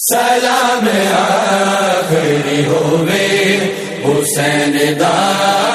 سلام آخری ہوئے حسین دار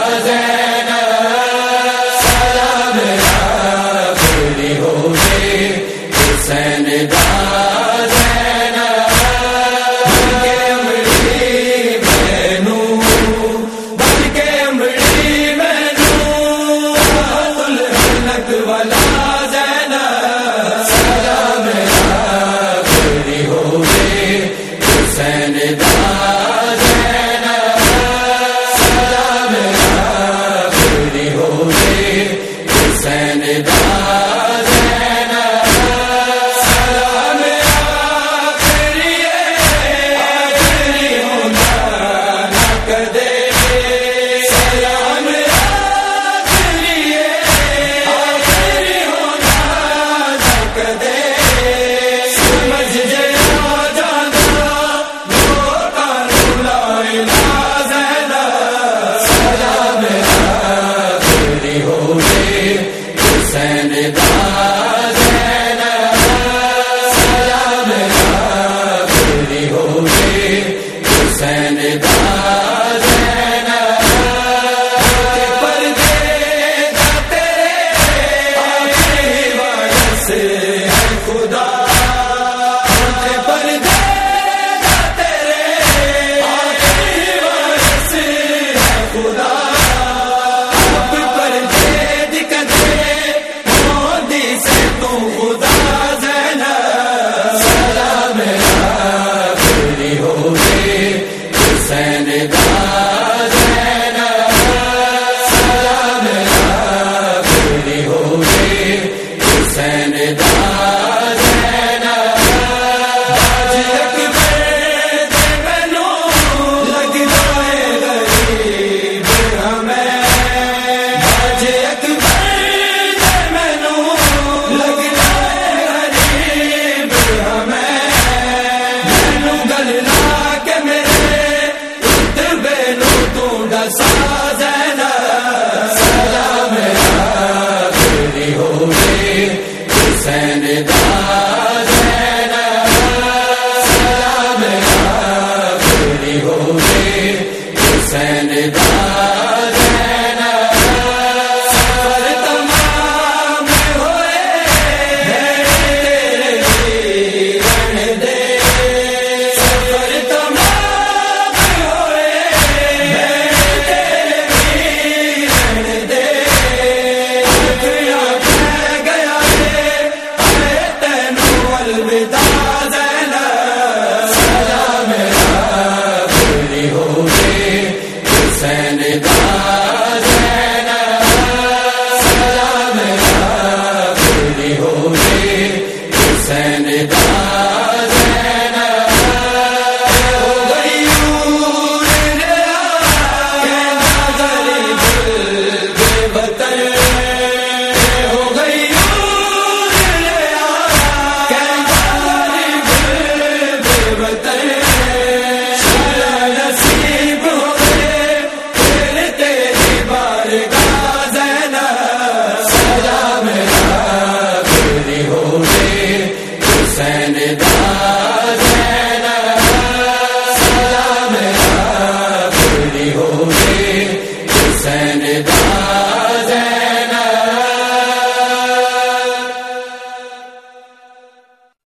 ہو